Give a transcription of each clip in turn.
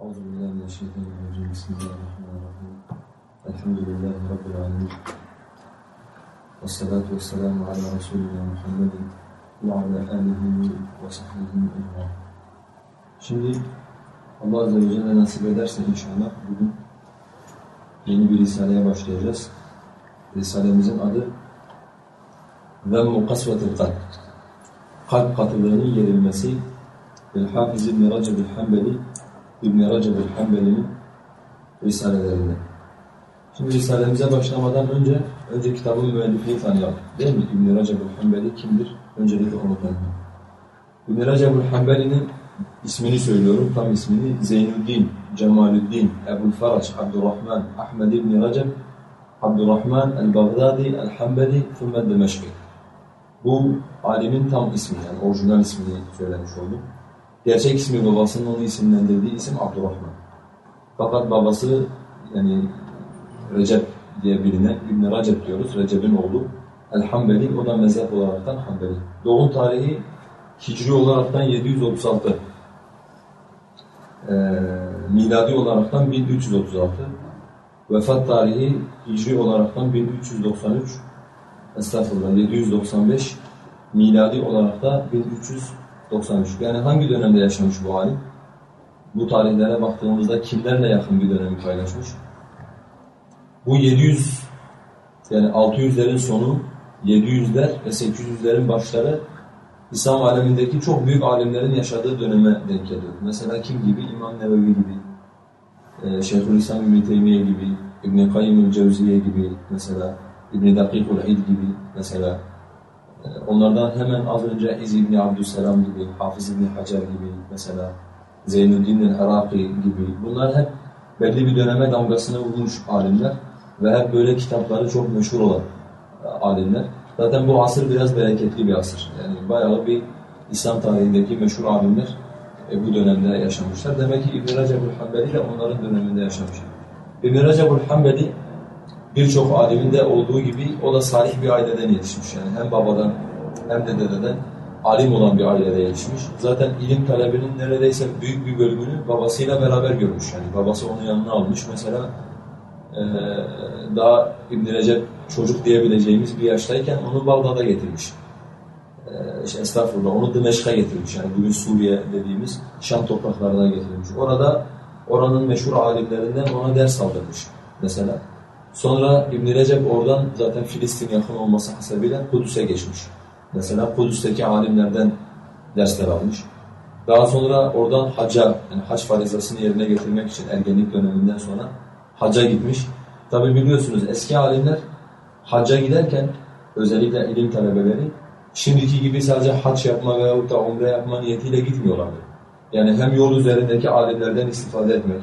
أعوذ بالله من الشيطان الرجيم بسم الله الرحمن الرحيم الحمد لله رب العالمين والصلاة والسلام على رسولنا محمد وعلى آله وصحبه أجمعين Şimdi Allah Azze ve Celle nasip ederse inşallah bugün yeni bir risaleye başlayacağız. Risalemizin adı Zemmu Kasvetil Kalp. Kalp katılığının yerilmesi ve Hafiz İbn Recep el-Hanbeli İbn Recep el-Hanbeli'nin risalelerinde. Şimdi risalemize başlamadan önce önce kitabın müellifini tanıyalım. Değil mi? İbn Recep el-Hanbeli kimdir? Öncelikle onu tanıyalım. İbn Recep el-Hanbeli'nin ismini söylüyorum, tam ismini Zeynüddin, Cemalüddin, Ebu'l Faraç, Abdurrahman, Ahmed İbn Recep, Abdurrahman el-Baghdadi el-Hanbeli, Thumme Demeşki. Bu alimin tam ismi yani orijinal ismini söylemiş oldum. Gerçek ismi babasının onu isimlendirdiği isim Abdurrahman. Fakat babası yani Recep diye bilinen İbn Recep diyoruz. Recep'in oğlu. El-Hanbeli o da mezhep olaraktan Hanbeli. Doğum tarihi Hicri olaraktan 736. Ee, miladi olaraktan 1336. Vefat tarihi Hicri olaraktan 1393. Estağfurullah 795. Miladi olarak da 1393. Yani hangi dönemde yaşamış bu alim? Bu tarihlere baktığımızda kimlerle yakın bir dönemi paylaşmış? Bu 700 yani 600'lerin sonu 700'ler ve 800'lerin başları İslam alemindeki çok büyük alimlerin yaşadığı döneme denk geliyor. Mesela kim gibi? İmam Nevevi gibi, e, Şeyhülislam İbn Teymiye gibi, İbn Kayyim Cevziye gibi mesela, İbn Dakikul gibi mesela. E, onlardan hemen az önce İz İbn Abdüsselam gibi, Hafız İbn Hacer gibi mesela, Zeynüddin el-Iraki gibi. Bunlar hep belli bir döneme damgasını vurmuş alimler ve hep böyle kitapları çok meşhur olan e, alimler. Zaten bu asır biraz bereketli bir asır. Yani bayağı bir İslam tarihindeki meşhur alimler e, bu dönemde yaşamışlar. Demek ki İbn-i Recep-ül Hanbeli de onların döneminde yaşamış. İbn-i Recep-ül Hanbeli birçok alimin de olduğu gibi o da salih bir aileden yetişmiş. Yani hem babadan hem de dededen alim olan bir ailede yetişmiş. Zaten ilim talebinin neredeyse büyük bir bölümünü babasıyla beraber görmüş. Yani babası onu yanına almış. Mesela daha İbn Recep çocuk diyebileceğimiz bir yaştayken onu Bağdat'a getirmiş. Ee, işte estağfurullah onu Dimeşk'a getirmiş. Yani bugün Suriye dediğimiz Şam topraklarına getirmiş. Orada oranın meşhur alimlerinden ona ders aldırmış mesela. Sonra İbn Recep oradan zaten Filistin yakın olması hasebiyle Kudüs'e geçmiş. Mesela Kudüs'teki alimlerden dersler almış. Daha sonra oradan hacca, yani hac farizasını yerine getirmek için ergenlik döneminden sonra hacca gitmiş. Tabi biliyorsunuz eski alimler hacca giderken özellikle ilim talebeleri şimdiki gibi sadece hac yapma veyahut da umre yapma niyetiyle gitmiyorlardı. Yani hem yol üzerindeki alimlerden istifade etmek,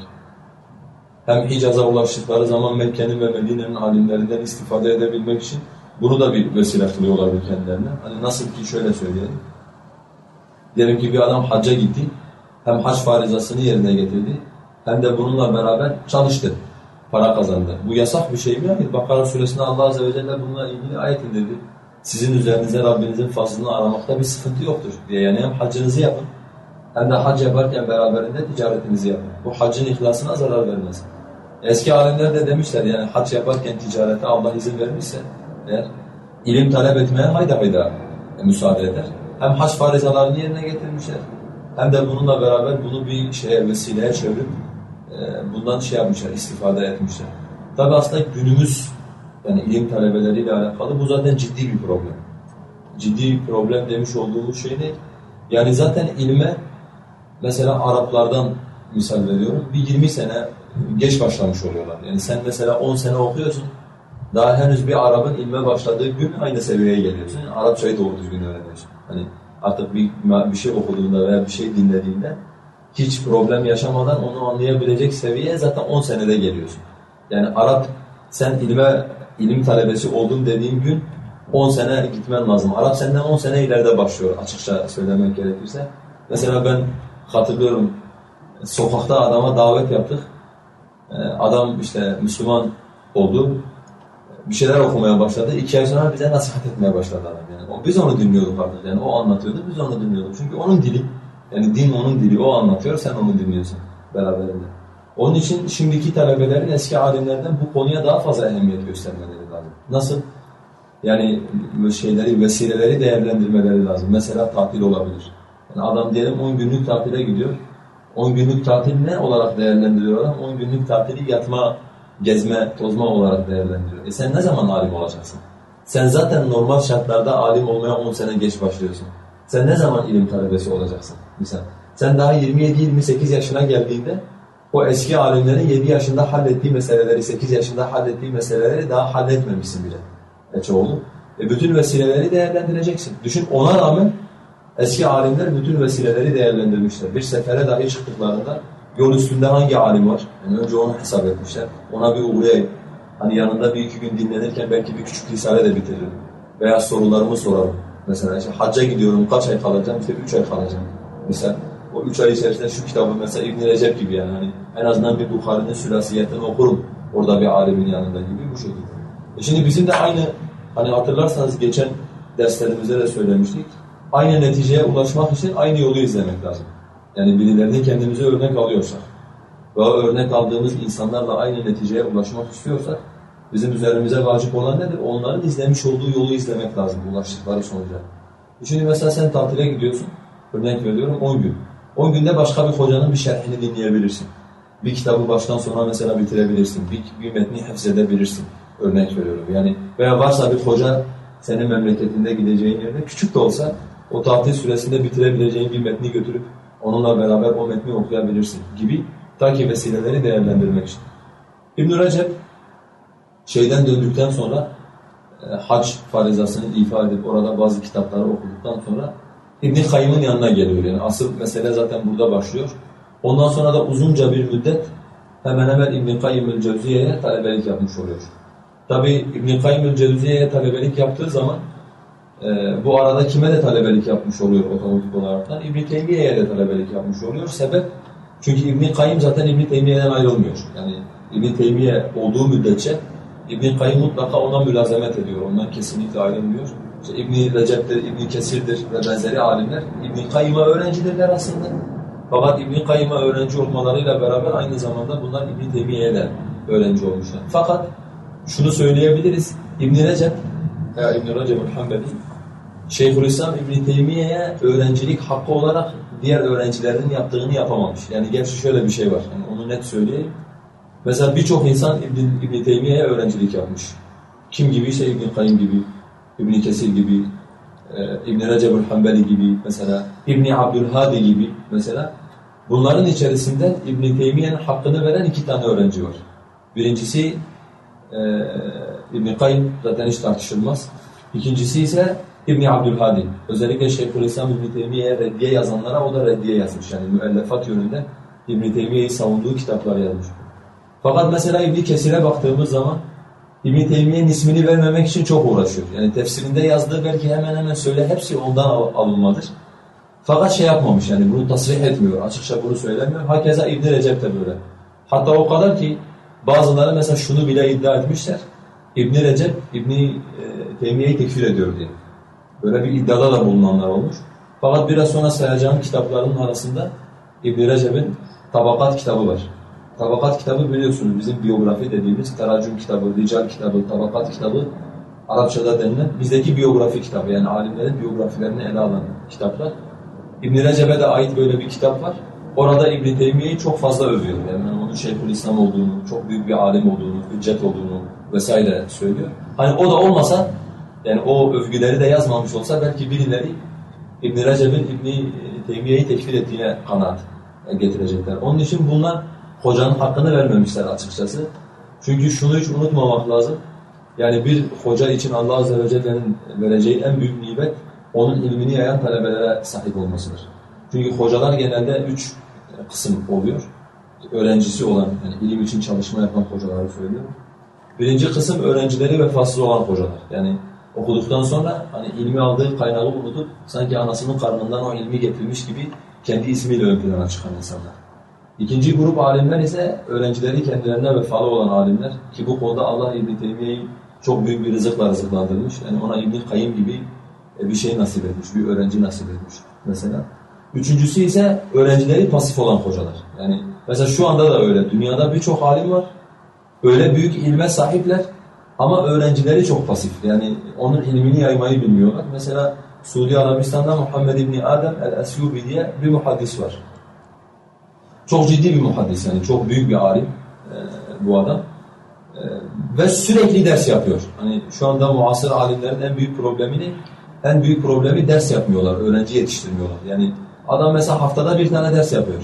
hem Hicaz'a ulaştıkları zaman Mekke'nin ve Medine'nin alimlerinden istifade edebilmek için bunu da bir vesile kılıyorlardı kendilerine. Hani nasıl ki şöyle söyleyelim. Diyelim ki bir adam hacca gitti, hem hac farizasını yerine getirdi, hem de bununla beraber çalıştı para kazandı. Bu yasak bir şey mi? Hayır. Bakara suresinde Allah Azze ve Celle bununla ilgili ayet indirdi. Sizin üzerinize Rabbinizin fazlını aramakta bir sıkıntı yoktur diye. Yani hem hacınızı yapın hem de hac yaparken beraberinde ticaretinizi yapın. Bu hacın ihlasına zarar vermez. Eski alimler de demişler yani hac yaparken ticarete Allah izin vermişse eğer ilim talep etmeye hayda hayda müsaade eder. Hem hac farizalarını yerine getirmişler hem de bununla beraber bunu bir şeye vesileye çevirip bundan şey yapmışlar, istifade etmişler. Tabi aslında günümüz yani ilim talebeleriyle alakalı bu zaten ciddi bir problem. Ciddi bir problem demiş olduğumuz şey ne? Yani zaten ilme mesela Araplardan misal veriyorum bir 20 sene geç başlamış oluyorlar. Yani sen mesela 10 sene okuyorsun daha henüz bir Arap'ın ilme başladığı gün aynı seviyeye geliyorsun. Yani Arapçayı doğru düzgün öğreniyorsun. Hani artık bir, bir şey okuduğunda veya bir şey dinlediğinde hiç problem yaşamadan onu anlayabilecek seviyeye zaten 10 senede geliyorsun. Yani Arap sen ilme ilim talebesi oldun dediğin gün 10 sene gitmen lazım. Arap senden 10 sene ileride başlıyor açıkça söylemek gerekirse. Mesela ben hatırlıyorum sokakta adama davet yaptık. Ee, adam işte Müslüman oldu. Bir şeyler okumaya başladı. İki ay sonra bize nasihat etmeye başladı adam. Yani biz onu dinliyorduk artık. Yani o anlatıyordu, biz onu dinliyorduk. Çünkü onun dili yani din onun dili, o anlatıyor, sen onu dinliyorsun. beraberinde. Onun için şimdiki talebelerin eski alimlerden bu konuya daha fazla ehemmiyet göstermeleri lazım. Nasıl? Yani şeyleri, vesileleri değerlendirmeleri lazım. Mesela tatil olabilir. Yani adam diyelim 10 günlük tatile gidiyor. 10 günlük tatil ne olarak değerlendiriyor adam? 10 günlük tatili yatma, gezme, tozma olarak değerlendiriyor. E sen ne zaman alim olacaksın? Sen zaten normal şartlarda alim olmaya 10 sene geç başlıyorsun. Sen ne zaman ilim talebesi olacaksın? Misal. Sen daha 27-28 yaşına geldiğinde o eski alimlerin 7 yaşında hallettiği meseleleri, 8 yaşında hallettiği meseleleri daha halletmemişsin bile. E çoğulu. E bütün vesileleri değerlendireceksin. Düşün ona rağmen eski alimler bütün vesileleri değerlendirmişler. Bir sefere dahi çıktıklarında yol üstünde hangi alim var? Yani önce onu hesap etmişler. Ona bir uğrayayım. Hani yanında bir iki gün dinlenirken belki bir küçük risale de bitiririm. Veya sorularımı sorarım. Mesela işte hacca gidiyorum kaç ay kalacağım? İşte üç ay kalacağım. Mesela o üç ay içerisinde şu kitabı mesela İbn Recep gibi yani hani en azından bir Bukhari'nin sülasiyetini okurum orada bir alimin yanında gibi bu şekilde. E şimdi bizim de aynı hani hatırlarsanız geçen derslerimizde de söylemiştik. Aynı neticeye ulaşmak için aynı yolu izlemek lazım. Yani birilerini kendimize örnek alıyorsak ve örnek aldığımız insanlarla aynı neticeye ulaşmak istiyorsak bizim üzerimize vacip olan nedir? Onların izlemiş olduğu yolu izlemek lazım ulaştıkları sonuca. Şimdi mesela sen tatile gidiyorsun. Örnek veriyorum 10 gün. 10 günde başka bir hocanın bir şerhini dinleyebilirsin. Bir kitabı baştan sona mesela bitirebilirsin. Bir, bir metni hafzedebilirsin. Örnek veriyorum. Yani veya varsa bir hoca senin memleketinde gideceğin yerde küçük de olsa o tatil süresinde bitirebileceğin bir metni götürüp onunla beraber o metni okuyabilirsin gibi ta ki vesileleri değerlendirmek için. İbn-i Recep şeyden döndükten sonra e, hac farizasını ifade edip orada bazı kitapları okuduktan sonra İbn-i Kayyım'ın yanına geliyor. Yani asıl mesele zaten burada başlıyor. Ondan sonra da uzunca bir müddet hemen hemen İbn-i Kayyım Cevziye'ye talebelik yapmış oluyor. Tabi İbn-i Kayyım Cevziye'ye talebelik yaptığı zaman e, bu arada kime de talebelik yapmış oluyor otomatik olarak? İbn-i Teymiye'ye de talebelik yapmış oluyor. Sebep çünkü İbn-i Kayyım zaten İbn-i Teymiye'den ayrılmıyor. Yani İbn-i Teymiye olduğu müddetçe İbn-i Kayyım mutlaka ona mülazemet ediyor. Ondan kesinlikle ayrılmıyor. İşte İbn-i Recep'tir, İbn-i Kesir'dir ve benzeri alimler İbn-i Kayyım'a öğrencidirler aslında. Fakat İbn-i Kayyım'a öğrenci olmalarıyla beraber aynı zamanda bunlar İbn-i Teymiye'ye de öğrenci olmuşlar. Fakat şunu söyleyebiliriz. İbn-i Recep veya İbn-i Recep'in Hanbeli Şeyhülislam İbn-i Teymiye'ye öğrencilik hakkı olarak diğer öğrencilerin yaptığını yapamamış. Yani gerçi şöyle bir şey var. Yani onu net söyleyeyim. Mesela birçok insan İbn, İbn Teymiye'ye öğrencilik yapmış. Kim gibi ise İbn Kayyim gibi, İbn Kesir gibi, e, İbn Recep'ül Hanbeli gibi mesela, İbn Abdülhadi gibi mesela. Bunların içerisinde İbn Teymiye'nin hakkını veren iki tane öğrenci var. Birincisi e, İbn Kayyim zaten hiç tartışılmaz. İkincisi ise İbn Abdülhadi. Özellikle Şeyhülislam İbn Teymiye'ye reddiye yazanlara o da reddiye yazmış. Yani müellefat yönünde İbn Teymiye'yi savunduğu kitaplar yazmış. Fakat mesela İbn Kesir'e baktığımız zaman İbn Teymiye'nin ismini vermemek için çok uğraşıyor. Yani tefsirinde yazdığı belki hemen hemen söyle hepsi ondan alınmadır. Fakat şey yapmamış yani bunu tasrih etmiyor. Açıkça bunu söylemiyor. Hakeza İbn Recep de böyle. Hatta o kadar ki bazıları mesela şunu bile iddia etmişler. İbn Recep İbn e, Teymiye'yi tekfir ediyor diye. Böyle bir iddiada da bulunanlar olmuş. Fakat biraz sonra sayacağım kitapların arasında İbn Recep'in Tabakat kitabı var. Tabakat kitabı biliyorsunuz bizim biyografi dediğimiz teracüm kitabı, rical kitabı, tabakat kitabı Arapçada denilen bizdeki biyografi kitabı yani alimlerin biyografilerini ele alan kitaplar. İbn Recep'e de ait böyle bir kitap var. Orada İbn Teymiye'yi çok fazla övüyor. Yani onun Şeyhülislam olduğunu, çok büyük bir alim olduğunu, hüccet olduğunu vesaire söylüyor. Hani o da olmasa yani o övgüleri de yazmamış olsa belki birileri İbn Recep'in İbn Teymiye'yi tekfir ettiğine kanaat getirecekler. Onun için bunlar hocanın hakkını vermemişler açıkçası. Çünkü şunu hiç unutmamak lazım. Yani bir hoca için Allah Azze ve Celle'nin vereceği en büyük nimet onun ilmini yayan talebelere sahip olmasıdır. Çünkü hocalar genelde üç kısım oluyor. Öğrencisi olan, yani ilim için çalışma yapan hocaları söylüyorum. Birinci kısım öğrencileri vefasız olan hocalar. Yani okuduktan sonra hani ilmi aldığı kaynağı unutup sanki anasının karnından o ilmi getirmiş gibi kendi ismiyle ön plana çıkan insanlar. İkinci grup alimler ise öğrencileri kendilerine vefalı olan alimler ki bu konuda Allah İbn Teymiye'yi çok büyük bir rızıkla rızıklandırmış. Yani ona İbn Kayyim gibi bir şey nasip etmiş, bir öğrenci nasip etmiş mesela. Üçüncüsü ise öğrencileri pasif olan hocalar. Yani mesela şu anda da öyle. Dünyada birçok alim var. Öyle büyük ilme sahipler ama öğrencileri çok pasif. Yani onun ilmini yaymayı bilmiyorlar. Mesela Suudi Arabistan'da Muhammed İbni Adem el-Esyubi diye bir muhaddis var. Çok ciddi bir muhaddis yani çok büyük bir alim e, bu adam. E, ve sürekli ders yapıyor. Hani şu anda muasır alimlerin en büyük problemini en büyük problemi ders yapmıyorlar, öğrenci yetiştirmiyorlar. Yani adam mesela haftada bir tane ders yapıyor.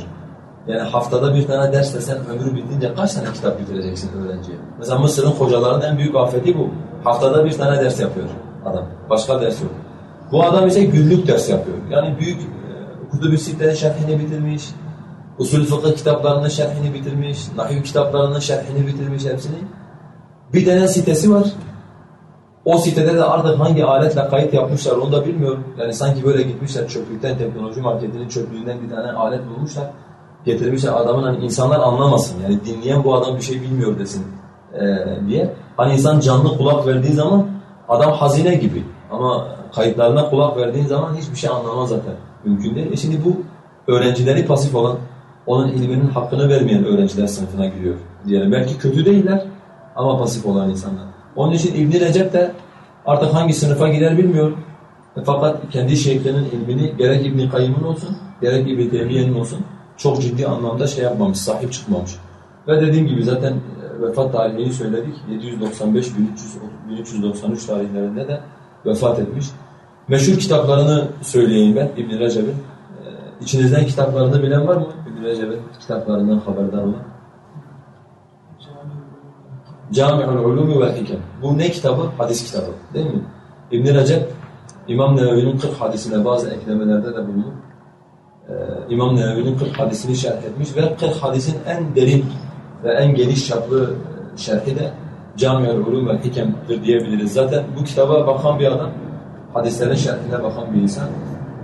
Yani haftada bir tane ders desen ömrü bitince kaç tane kitap bitireceksin öğrenciye? Mesela Mısır'ın hocaların en büyük afeti bu. Haftada bir tane ders yapıyor adam. Başka ders yok. Bu adam ise günlük ders yapıyor. Yani büyük e, Kutubu Sitte'nin şerhini bitirmiş, usul fıkıh kitaplarının şerhini bitirmiş, nahiv kitaplarının şerhini bitirmiş hepsini. Bir tane sitesi var. O sitede de artık hangi aletle kayıt yapmışlar onu da bilmiyorum. Yani sanki böyle gitmişler çöplükten, teknoloji marketinin çöplüğünden bir tane alet bulmuşlar. Getirmişler adamın hani insanlar anlamasın. Yani dinleyen bu adam bir şey bilmiyor desin e, diye. Hani insan canlı kulak verdiği zaman adam hazine gibi. Ama kayıtlarına kulak verdiğin zaman hiçbir şey anlamaz zaten. Mümkün değil. E şimdi bu öğrencileri pasif olan, onun ilminin hakkını vermeyen öğrenciler sınıfına giriyor diyelim. Belki kötü değiller ama pasif olan insanlar. Onun için İbn Recep de artık hangi sınıfa girer bilmiyorum. E fakat kendi şeyhlerinin ilmini gerek İbn Kayyım'ın olsun, gerek İbn Teymiye'nin olsun çok ciddi anlamda şey yapmamış, sahip çıkmamış. Ve dediğim gibi zaten e, vefat tarihini söyledik. 795-1393 tarihlerinde de vefat etmiş. Meşhur kitaplarını söyleyeyim ben İbn Recep'in. Ee, içinizden kitaplarını bilen var mı? İbn Recep'in kitaplarından haberdar olan. Cami'ul Ulumi ve Hikem. Bu ne kitabı? Hadis kitabı. Değil mi? İbn Recep İmam Nevevi'nin 40 hadisine bazı eklemelerde de bulunup ee, İmam Nevevi'nin 40 hadisini şerh etmiş ve 40 hadisin en derin ve en geniş çaplı e, şerhi de Cami'ul Ulum ve Hikem'dir diyebiliriz. Zaten bu kitaba bakan bir adam, hadislerin şerhine bakan bir insan.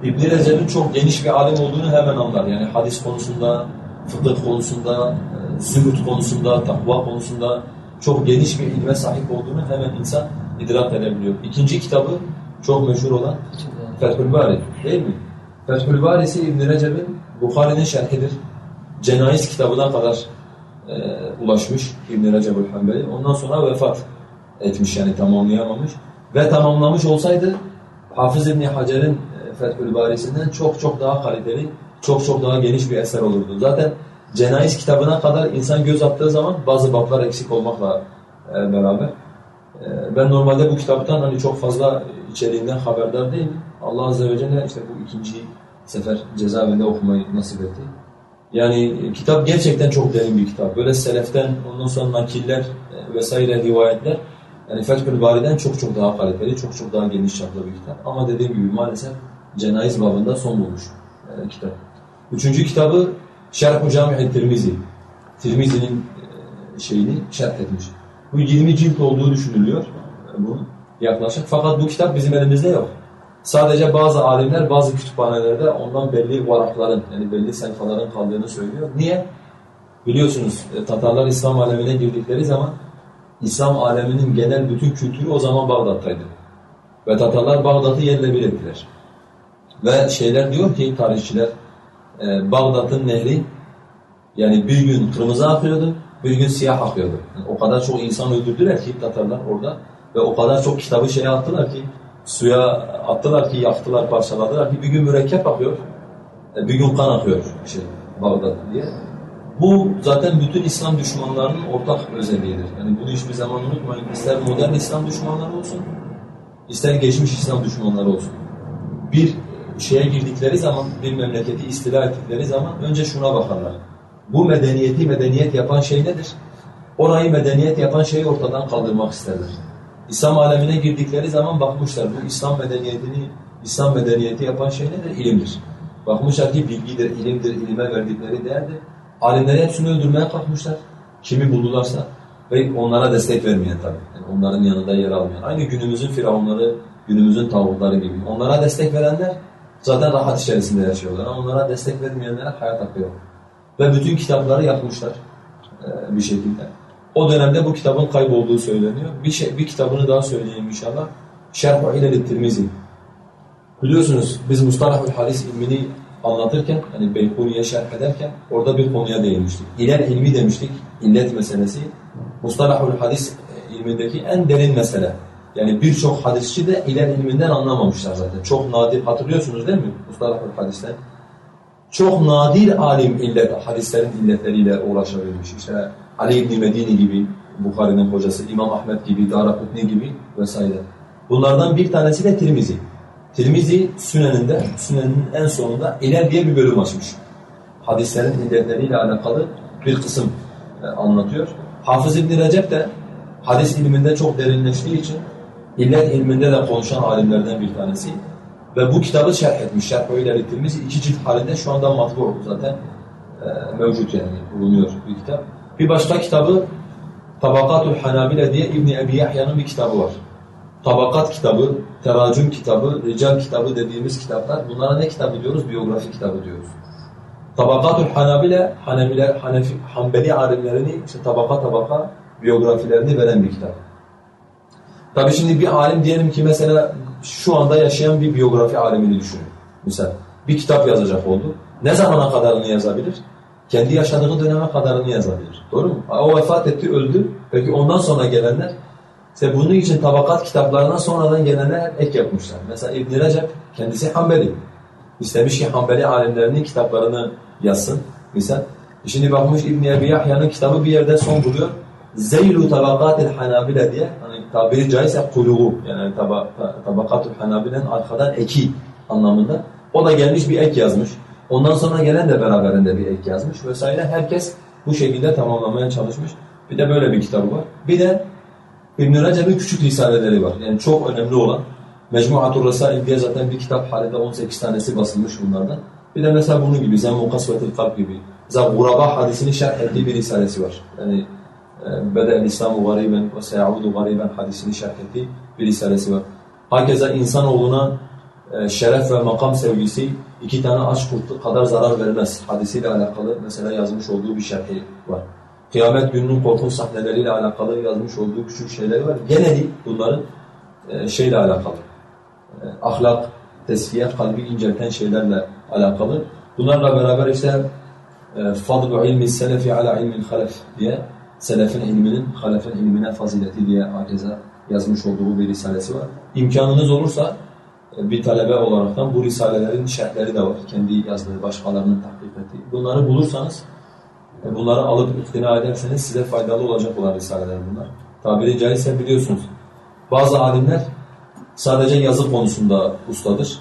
İbn-i Recep'in çok geniş bir alim olduğunu hemen anlar. Yani hadis konusunda, fıkıh konusunda, e, zühd konusunda, takva konusunda çok geniş bir ilme sahip olduğunu hemen insan idrak edebiliyor. İkinci kitabı çok meşhur olan Fethül Bari değil mi? Fethül Barisi İbn-i Recep'in Bukhari'nin şerhidir. Cenayiz kitabına kadar e, ulaşmış İbn-i Recep'ül Hanbeli. Ondan sonra vefat etmiş yani tamamlayamamış. Ve tamamlamış olsaydı Hafız İbn Hacer'in e, Fethül Barisi'nden çok çok daha kaliteli, çok çok daha geniş bir eser olurdu. Zaten Cenayiz kitabına kadar insan göz attığı zaman bazı bablar eksik olmakla e, beraber. E, ben normalde bu kitaptan hani çok fazla içeriğinden haberdar değilim. Allah Azze ve Celle işte bu ikinci sefer cezaevinde okumayı nasip etti. Yani kitap gerçekten çok derin bir kitap. Böyle seleften, ondan sonra nakiller e, vesaire rivayetler yani Fethül Bari'den çok çok daha kaliteli, çok çok daha geniş çaplı bir kitap. Ama dediğim gibi maalesef cenayiz babında son bulmuş e, kitap. Üçüncü kitabı Şerh-u Cami' Tirmizi. Tirmizi'nin e, şeyini şerh etmiş. Bu 20 cilt olduğu düşünülüyor. E, bu yaklaşık. Fakat bu kitap bizim elimizde yok. Sadece bazı alimler bazı kütüphanelerde ondan belli varakların yani belli sayfaların kaldığını söylüyor. Niye? Biliyorsunuz e, Tatarlar İslam alemine girdikleri zaman İslam aleminin genel bütün kültürü o zaman Bağdat'taydı. Ve Tatarlar Bağdat'ı yerle bir ettiler. Ve şeyler diyor ki tarihçiler e, Bağdat'ın nehri yani bir gün kırmızı akıyordu, bir gün siyah akıyordu. Yani o kadar çok insan öldürdüler ki Tatarlar orada ve o kadar çok kitabı şeye attılar ki suya attılar ki yaktılar, parçaladılar ki bir gün mürekkep akıyor, e, bir gün kan akıyor şey, Bağdat diye. Bu zaten bütün İslam düşmanlarının ortak özelliğidir. Yani bunu hiçbir zaman unutmayın. İster modern İslam düşmanları olsun, ister geçmiş İslam düşmanları olsun. Bir şeye girdikleri zaman, bir memleketi istila ettikleri zaman önce şuna bakarlar. Bu medeniyeti medeniyet yapan şey nedir? Orayı medeniyet yapan şeyi ortadan kaldırmak isterler. İslam alemine girdikleri zaman bakmışlar bu İslam medeniyetini, İslam medeniyeti yapan şey nedir? İlimdir. Bakmışlar ki bilgidir, ilimdir, ilime verdikleri değerdir. Alimleri hepsini öldürmeye kalkmışlar. Kimi buldularsa ve onlara destek vermeyen tabii. Yani onların yanında yer almayan. Aynı günümüzün firavunları, günümüzün tavukları gibi. Onlara destek verenler zaten rahat içerisinde yaşıyorlar. Onlara destek vermeyenlere hayat hakkı yok. Ve bütün kitapları yakmışlar bir şekilde. O dönemde bu kitabın kaybolduğu söyleniyor. Bir, şey, bir kitabını daha söyleyeyim inşallah. Şerh-u İlel-i. Biliyorsunuz biz Mustalahul Hadis ilmini anlatırken, hani Beyhuni'ye şerh ederken orada bir konuya değinmiştik. İler ilmi demiştik, illet meselesi. Mustalahul hadis ilmindeki en derin mesele. Yani birçok hadisçi de iler ilminden anlamamışlar zaten. Çok nadir, hatırlıyorsunuz değil mi Mustalahul hadisten? Çok nadir alim illet, hadislerin illetleriyle uğraşabilmiş. İşte Ali İbni Medini gibi, Bukhari'nin hocası, İmam Ahmet gibi, Darakutni gibi vesaire. Bunlardan bir tanesi de Tirmizi. Tirmizi Sünen'inde, Sünen'in en sonunda iler diye bir bölüm açmış. Hadislerin illetleriyle alakalı bir kısım e, anlatıyor. Hafız İbni Recep de hadis ilminde çok derinleştiği için illet ilminde de konuşan alimlerden bir tanesi. Ve bu kitabı şerh etmiş. Şerh öyle Tirmizi iki cilt halinde şu anda matbu zaten e, mevcut yani bulunuyor bir kitap. Bir başka kitabı Tabakatul Hanabile diye İbni Ebi Yahya'nın bir kitabı var. Tabakat kitabı, teracüm kitabı, rical kitabı dediğimiz kitaplar. Bunlara ne kitabı diyoruz? Biyografi kitabı diyoruz. Tabakatul Hanabile, Hanebiler, Hanefi, Hanbeli alimlerini işte tabaka tabaka biyografilerini veren bir kitap. Tabi şimdi bir alim diyelim ki mesela şu anda yaşayan bir biyografi alimini düşünün. Mesela bir kitap yazacak oldu. Ne zamana kadarını yazabilir? Kendi yaşadığı döneme kadarını yazabilir. Doğru mu? O vefat etti, öldü. Peki ondan sonra gelenler işte bunun için tabakat kitaplarına sonradan gelenler ek yapmışlar. Mesela İbn Recep kendisi Hanbeli. İstemiş ki Hanbeli alimlerinin kitaplarını yazsın. Misal. Şimdi bakmış İbn Ebi Yahya'nın kitabı bir yerde son buluyor. Zeylu tabakatil hanabile diye hani tabiri caizse kuluğu yani taba, tabakatul hanabile'nin arkadan eki anlamında. O da gelmiş bir ek yazmış. Ondan sonra gelen de beraberinde bir ek yazmış vesaire. Herkes bu şekilde tamamlamaya çalışmış. Bir de böyle bir kitabı var. Bir de İbn-i Recep'in küçük risaleleri var. Yani çok önemli olan. Mecmuatur Resail diye zaten bir kitap halinde 18 tanesi basılmış bunlardan. Bir de mesela bunun gibi Zemmu Kasvetil Kalp gibi. Mesela Guraba hadisini şerh ettiği bir risalesi var. Yani e, Bede'l İslamu gariben ve seyaudu gariben hadisini şerh ettiği bir risalesi var. Hakeza insanoğluna e, şeref ve makam sevgisi iki tane aç kurt kadar zarar vermez hadisiyle alakalı mesela yazmış olduğu bir şerhi var. Kıyamet gününün korkunç sahneleriyle alakalı yazmış olduğu küçük şeyleri var. Geneli bunların e, şeyle alakalı. E, ahlak, teskiye, kalbi incelten şeylerle alakalı. Bunlarla beraber işte fadlu ilmi selefi ala ilmin halef diye selefin ilminin halefin ilmine fazileti diye hakeza yazmış olduğu bir risalesi var. İmkanınız olursa e, bir talebe olaraktan bu risalelerin şerhleri de var. Kendi yazdığı, başkalarının tahkik ettiği. Bunları bulursanız e, bunları alıp iktina ederseniz size faydalı olacak olan risaleler bunlar. Tabiri caizse biliyorsunuz. Bazı alimler sadece yazı konusunda ustadır,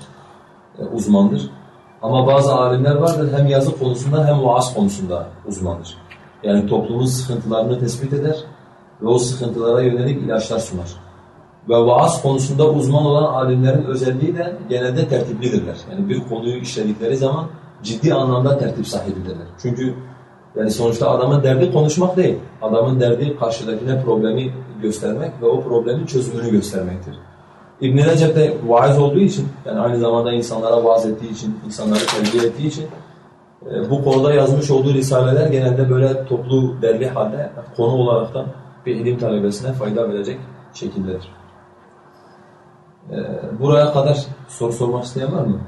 e, uzmandır. Ama bazı alimler vardır hem yazı konusunda hem vaaz konusunda uzmandır. Yani toplumun sıkıntılarını tespit eder ve o sıkıntılara yönelik ilaçlar sunar. Ve vaaz konusunda uzman olan alimlerin özelliği de genelde tertiplidirler. Yani bir konuyu işledikleri zaman ciddi anlamda tertip sahibidirler. Çünkü yani sonuçta adamın derdi konuşmak değil. Adamın derdi karşıdakine problemi göstermek ve o problemin çözümünü göstermektir. İbn-i Recep de vaiz olduğu için, yani aynı zamanda insanlara vaaz ettiği için, insanları terbiye ettiği için bu konuda yazmış olduğu risaleler genelde böyle toplu derli halde konu olaraktan bir ilim talebesine fayda verecek şekildedir. E, buraya kadar soru sormak isteyen var mı?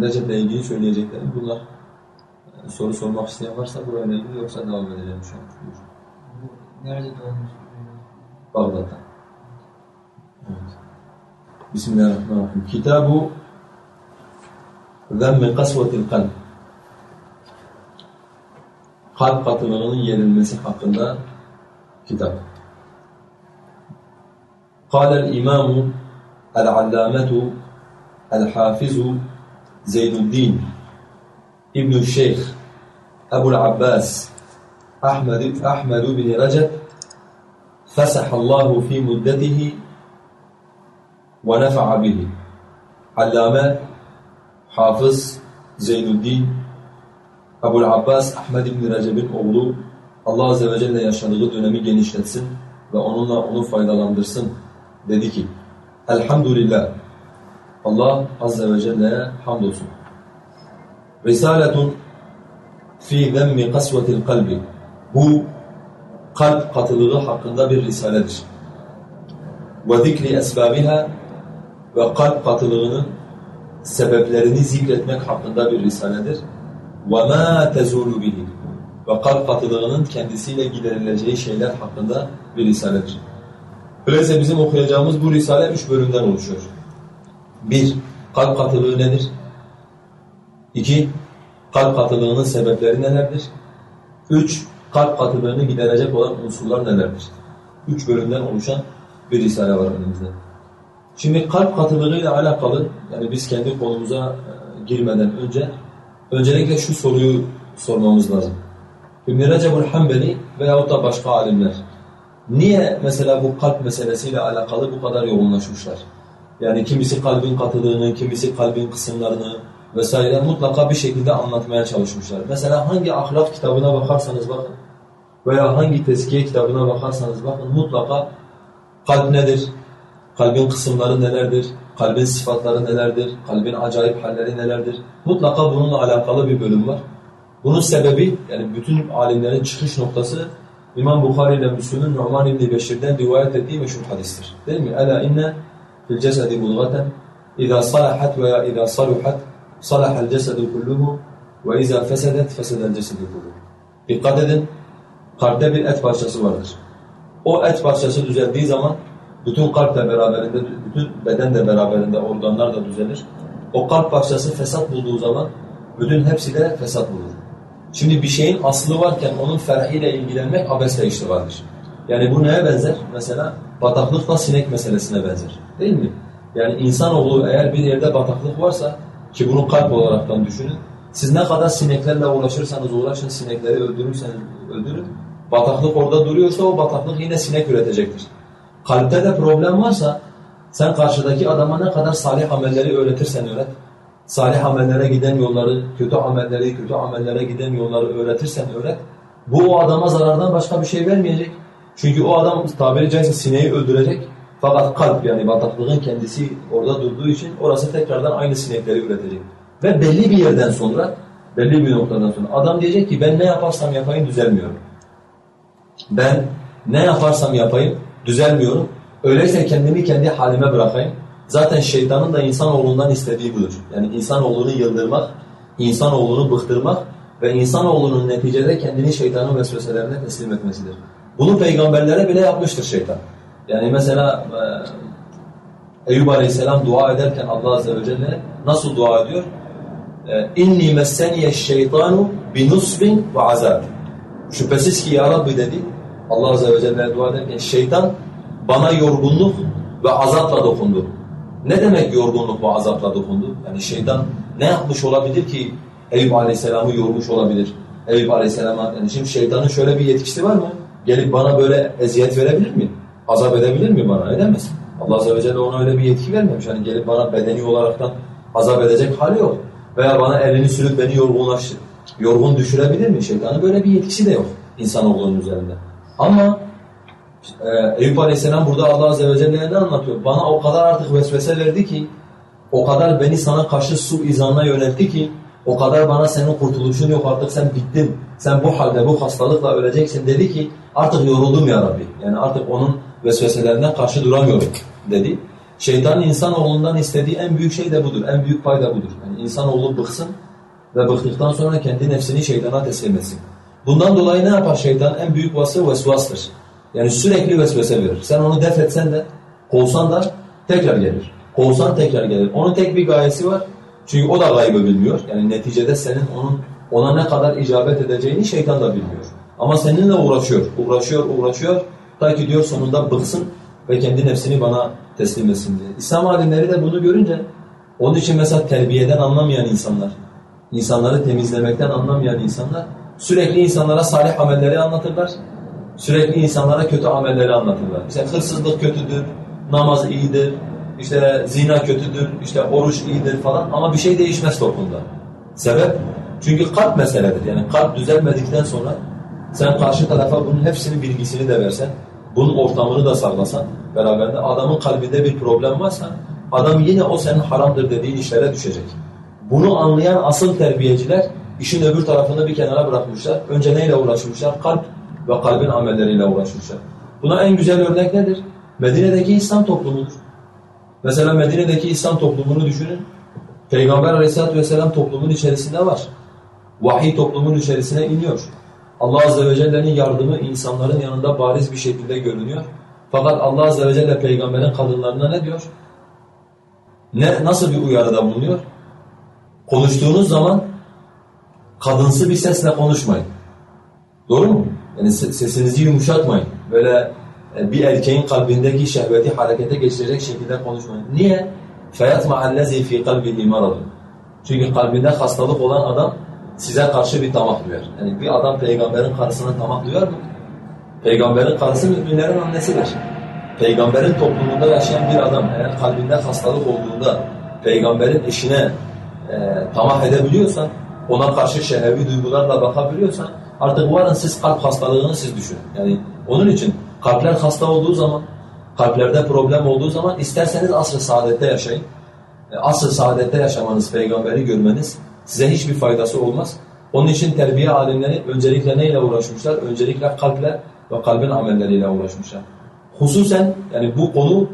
Recep'le ilgili söyleyeceklerim bunlar soru sormak isteyen varsa buraya ilgili yoksa devam edeceğim şu an. Nerede doğmuş? Bağdat'ta. Evet. Bismillahirrahmanirrahim. Kitabu Zemme kasvetil kalp. Kalp katılığının yenilmesi hakkında kitap. قال الإمام العلامة الحافظ زين الدين ابن الشيخ أبو العباس أحمد أحمد بن رجب فسح الله في مدته ونفع به Allame Hafız Zeynüddin Ebu'l Abbas Ahmed İbn Recep'in oğlu Allah Azze ve Celle yaşadığı dönemi genişletsin ve onunla onu faydalandırsın dedi ki Elhamdülillah Allah Azze ve Celle'ye hamdolsun. Risaletun fi zemmi kasvetil kalbi. Bu kalp katılığı hakkında bir risaledir. Ve zikri esbabiha ve kalp katılığının sebeplerini zikretmek hakkında bir risaledir. وَمَا تَزُولُ بِهِ Ve kalp katılığının kendisiyle giderileceği şeyler hakkında bir risaledir. Öyleyse bizim okuyacağımız bu risale üç bölümden oluşuyor. Bir, kalp katılığı nedir? İki, kalp katılığının sebepleri nelerdir? Üç, kalp katılığını giderecek olan unsurlar nelerdir? Üç bölümden oluşan bir risale var elimizde. Şimdi kalp katılığıyla alakalı, yani biz kendi konumuza e, girmeden önce, öncelikle şu soruyu sormamız lazım. İbn-i Recep'ul Hanbeli veyahut da başka alimler, niye mesela bu kalp meselesiyle alakalı bu kadar yoğunlaşmışlar? Yani kimisi kalbin katılığını, kimisi kalbin kısımlarını vesaire mutlaka bir şekilde anlatmaya çalışmışlar. Mesela hangi ahlak kitabına bakarsanız bakın veya hangi tezkiye kitabına bakarsanız bakın mutlaka kalp nedir, kalbin kısımları nelerdir, kalbin sıfatları nelerdir, kalbin acayip halleri nelerdir. Mutlaka bununla alakalı bir bölüm var. Bunun sebebi yani bütün alimlerin çıkış noktası İmam Bukhari ile Müslüm'ün Nu'man İbni Beşir'den rivayet ettiği meşhur hadistir. Değil mi? Ela inne fil cesedi bulgaten İza salahat veya saluhat salahal cesedu kulluhu ve iza fesedet fesedel cesedu kulluhu. Dikkat edin, kalpte bir et parçası vardır. O et parçası düzeldiği zaman bütün kalp de beraberinde, bütün beden de beraberinde, organlar da düzelir. O kalp parçası fesat bulduğu zaman bütün hepsi de fesat bulur. Şimdi bir şeyin aslı varken onun ferhiyle ilgilenmek abesle iştigaldir. Yani bu neye benzer? Mesela bataklıkla sinek meselesine benzer. Değil mi? Yani insanoğlu eğer bir yerde bataklık varsa ki bunu kalp olaraktan düşünün. Siz ne kadar sineklerle uğraşırsanız uğraşın, sinekleri öldürürseniz öldürün. Bataklık orada duruyorsa o bataklık yine sinek üretecektir. Kalpte de problem varsa sen karşıdaki adama ne kadar salih amelleri öğretirsen öğret. Salih amellere giden yolları, kötü amelleri, kötü amellere giden yolları öğretirsen öğret. Bu o adama zarardan başka bir şey vermeyecek. Çünkü o adam tabiri caizse sineği öldürecek. Fakat kalp yani bataklığın kendisi orada durduğu için orası tekrardan aynı sinekleri üretecek. Ve belli bir yerden sonra, belli bir noktadan sonra adam diyecek ki ben ne yaparsam yapayım düzelmiyorum. Ben ne yaparsam yapayım düzelmiyorum. Öyleyse kendimi kendi halime bırakayım. Zaten şeytanın da insanoğlundan istediği budur. Yani insanoğlunu yıldırmak, insanoğlunu bıktırmak ve insanoğlunun neticede kendini şeytanın vesveselerine teslim etmesidir. Bunu peygamberlere bile yapmıştır şeytan. Yani mesela e, Aleyhisselam dua ederken Allah Azze ve Celle nasıl dua ediyor? Messeniye şeytanu binusbin ve azab. Şüphesiz ki ya Rabbi dedi Allah Azze ve Celle dua ederken şeytan bana yorgunluk ve azapla dokundu. Ne demek yorgunluk ve azapla dokundu? Yani şeytan ne yapmış olabilir ki Eyüp Aleyhisselam'ı yormuş olabilir? Eyüp Aleyhisselam'a yani şimdi şeytanın şöyle bir yetkisi var mı? Gelip bana böyle eziyet verebilir mi? Azap edebilir mi bana? Edemez. Allah Azze ve Celle ona öyle bir yetki vermemiş. Hani gelip bana bedeni olaraktan azap edecek hali yok. Veya bana elini sürüp beni yorgunlaştır. Yorgun düşürebilir mi? Şeytanın böyle bir yetkisi de yok insanoğlunun üzerinde. Ama e, Eyüp Aleyhisselam burada Allah Azze ve Celle'ye ne anlatıyor? Bana o kadar artık vesvese verdi ki, o kadar beni sana karşı su izanına yöneltti ki, o kadar bana senin kurtuluşun yok artık sen bittin. Sen bu halde bu hastalıkla öleceksin dedi ki artık yoruldum ya Rabbi. Yani artık onun vesveselerine karşı duramıyorum dedi. Şeytanın insanoğlundan istediği en büyük şey de budur. En büyük pay budur. Yani insanoğlu bıksın ve bıktıktan sonra kendi nefsini şeytana teslim etsin. Bundan dolayı ne yapar şeytan? En büyük vasfı vesvastır. Yani sürekli vesvese verir. Sen onu def etsen de, kovsan da tekrar gelir. Kovsan tekrar gelir. Onun tek bir gayesi var. Çünkü o da gaybı bilmiyor. Yani neticede senin onun ona ne kadar icabet edeceğini şeytan da bilmiyor. Ama seninle uğraşıyor, uğraşıyor, uğraşıyor. Ta ki diyor sonunda bıksın ve kendi nefsini bana teslim etsin diye. İslam alimleri de bunu görünce onun için mesela terbiyeden anlamayan insanlar, insanları temizlemekten anlamayan insanlar sürekli insanlara salih amelleri anlatırlar. Sürekli insanlara kötü amelleri anlatırlar. İşte hırsızlık kötüdür, namaz iyidir, işte zina kötüdür, işte oruç iyidir falan ama bir şey değişmez toplumda. Sebep? Çünkü kalp meseledir. Yani kalp düzelmedikten sonra sen karşı tarafa bunun hepsinin bilgisini de versen, bunun ortamını da sağlasan, beraberinde adamın kalbinde bir problem varsa adam yine o senin haramdır dediğin işlere düşecek. Bunu anlayan asıl terbiyeciler işin öbür tarafını bir kenara bırakmışlar. Önce neyle uğraşmışlar? Kalp ve kalbin amelleriyle uğraşmışlar. Buna en güzel örnek nedir? Medine'deki İslam toplumudur. Mesela Medine'deki İslam toplumunu düşünün. Peygamber aleyhissalatü vesselam toplumun içerisinde var. Vahiy toplumun içerisine iniyor. Allah azze ve celle'nin yardımı insanların yanında bariz bir şekilde görünüyor. Fakat Allah azze ve celle peygamberin kadınlarına ne diyor? Ne, nasıl bir uyarıda bulunuyor? Konuştuğunuz zaman kadınsı bir sesle konuşmayın. Doğru mu? Yani sesinizi yumuşatmayın. Böyle e, bir erkeğin kalbindeki şehveti harekete geçirecek şekilde konuşmayın. Niye? فَيَطْمَعَ الَّذ۪ي ف۪ي قَلْبِهِ مَرَضٌ Çünkü kalbinde hastalık olan adam size karşı bir tamak duyar. Yani bir adam peygamberin karısına tamak duyar mı? Peygamberin karısı müminlerin annesidir. Peygamberin toplumunda yaşayan bir adam eğer kalbinde hastalık olduğunda peygamberin eşine e, tamah edebiliyorsa, ona karşı şehevi duygularla bakabiliyorsa artık varın siz kalp hastalığını siz düşünün. Yani onun için kalpler hasta olduğu zaman, kalplerde problem olduğu zaman isterseniz asr-ı saadette yaşayın. E, asr-ı saadette yaşamanız, peygamberi görmeniz size hiçbir faydası olmaz. Onun için terbiye alimleri öncelikle neyle uğraşmışlar? Öncelikle kalple ve kalbin amelleriyle uğraşmışlar. Hususen yani bu konu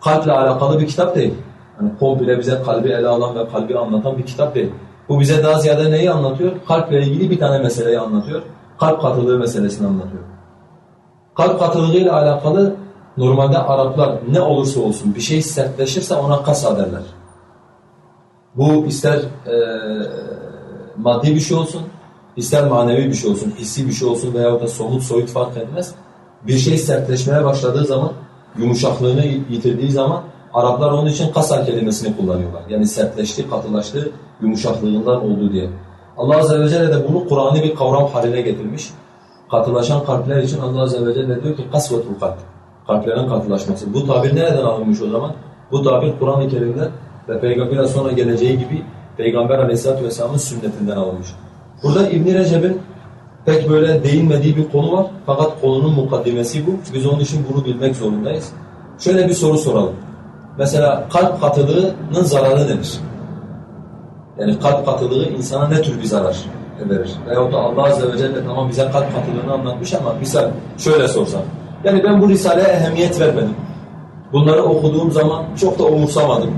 kalple alakalı bir kitap değil. Yani komple bize kalbi ele alan ve kalbi anlatan bir kitap değil. Bu bize daha ziyade neyi anlatıyor? Kalple ilgili bir tane meseleyi anlatıyor. Kalp katılığı meselesini anlatıyor. Kalp katılığı ile alakalı normalde Araplar ne olursa olsun bir şey sertleşirse ona kasa derler. Bu ister e, maddi bir şey olsun, ister manevi bir şey olsun, hissi bir şey olsun veya da somut soyut fark etmez. Bir şey sertleşmeye başladığı zaman, yumuşaklığını yitirdiği zaman Araplar onun için kasa kelimesini kullanıyorlar. Yani sertleşti, katılaştı, yumuşaklığından oldu diye. Allah Azze ve Celle de bunu Kur'an'ı bir kavram haline getirmiş. Katılaşan kalpler için Allah Azze ve Celle diyor ki kasvetul kalp. Kalplerin katılaşması. Bu tabir nereden alınmış o zaman? Bu tabir Kur'an-ı Kerim'de ve Peygamber'e sonra geleceği gibi Peygamber Aleyhisselatü Vesselam'ın sünnetinden alınmış. Burada İbn Recep'in pek böyle değinmediği bir konu var. Fakat konunun mukaddimesi bu. Biz onun için bunu bilmek zorundayız. Şöyle bir soru soralım. Mesela kalp katılığının zararı nedir? Yani kalp katılığı insana ne tür bir zarar verir? Veyahut da Allah Azze ve Celle tamam bize kalp katılığını anlatmış ama misal şöyle sorsam. Yani ben bu risaleye ehemmiyet vermedim. Bunları okuduğum zaman çok da umursamadım.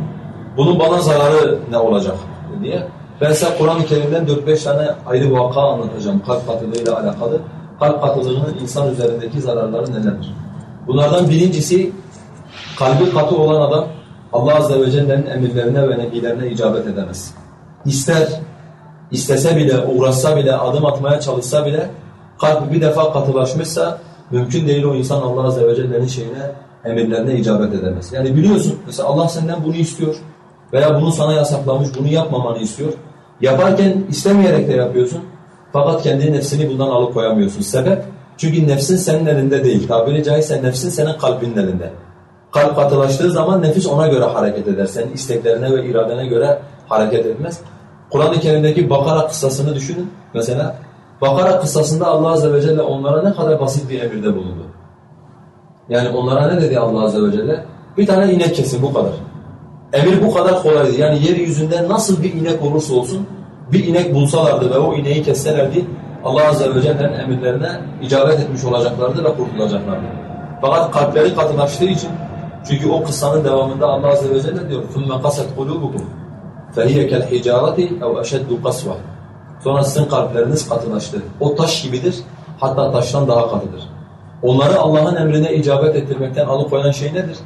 Bunun bana zararı ne olacak diye. Ben size Kur'an-ı Kerim'den 4-5 tane ayrı vaka anlatacağım kalp katılığıyla alakalı. Kalp katılığının insan üzerindeki zararları nelerdir? Bunlardan birincisi kalbi katı olan adam Allah Azze ve Celle'nin emirlerine ve nehilerine icabet edemez. İster, istese bile, uğraşsa bile, adım atmaya çalışsa bile kalbi bir defa katılaşmışsa mümkün değil o insan Allah Azze ve Celle'nin şeyine, emirlerine icabet edemez. Yani biliyorsun mesela Allah senden bunu istiyor veya bunu sana yasaklamış, bunu yapmamanı istiyor. Yaparken istemeyerek de yapıyorsun. Fakat kendi nefsini bundan alıkoyamıyorsun. Sebep? Çünkü nefsin senin elinde değil. Tabiri caizse nefsin senin kalbinin elinde. Kalp katılaştığı zaman nefis ona göre hareket eder. Senin isteklerine ve iradene göre hareket etmez. Kur'an-ı Kerim'deki Bakara kıssasını düşünün. Mesela Bakara kıssasında Allah Azze ve Celle onlara ne kadar basit bir emirde bulundu. Yani onlara ne dedi Allah Azze ve Celle? Bir tane inek kesin bu kadar. Emir bu kadar kolaydı. Yani yeryüzünde nasıl bir inek olursa olsun bir inek bulsalardı ve o ineği kesselerdi Allah Azze ve Celle'nin emirlerine icabet etmiş olacaklardı ve kurtulacaklardı. Fakat kalpleri katılaştığı için çünkü o kıssanın devamında Allah Azze ve Celle diyor ثُمَّ قَسَتْ قُلُوبُكُمْ فَهِيَ كَالْحِجَارَةِ اَوْ اَشَدُّ قَسْوَةً Sonra sizin kalpleriniz katılaştı. O taş gibidir, hatta taştan daha katıdır. Onları Allah'ın emrine icabet ettirmekten alıkoyan şey nedir?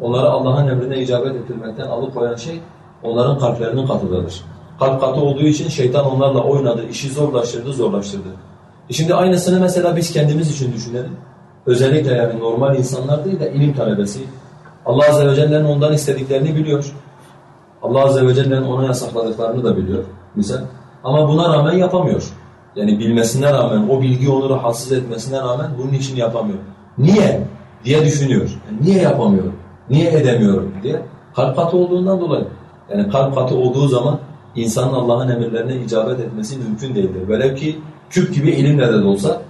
Onları Allah'ın emrine icabet ettirmekten alıkoyan şey onların kalplerinin katılığıdır. Kalp katı olduğu için şeytan onlarla oynadı, işi zorlaştırdı, zorlaştırdı. E şimdi aynısını mesela biz kendimiz için düşünelim. Özellikle yani normal insanlar değil de ilim talebesi. Allah Azze ve Celle'nin ondan istediklerini biliyor. Allah Azze ve Celle'nin ona yasakladıklarını da biliyor misal. Ama buna rağmen yapamıyor. Yani bilmesine rağmen, o bilgi onu rahatsız etmesine rağmen bunun için yapamıyor. Niye? diye düşünüyor. Yani niye yapamıyorum? Niye edemiyorum diye. Kalp katı olduğundan dolayı. Yani kalp katı olduğu zaman insanın Allah'ın emirlerine icabet etmesi mümkün değildir. Velev ki küp gibi ilimle de olsa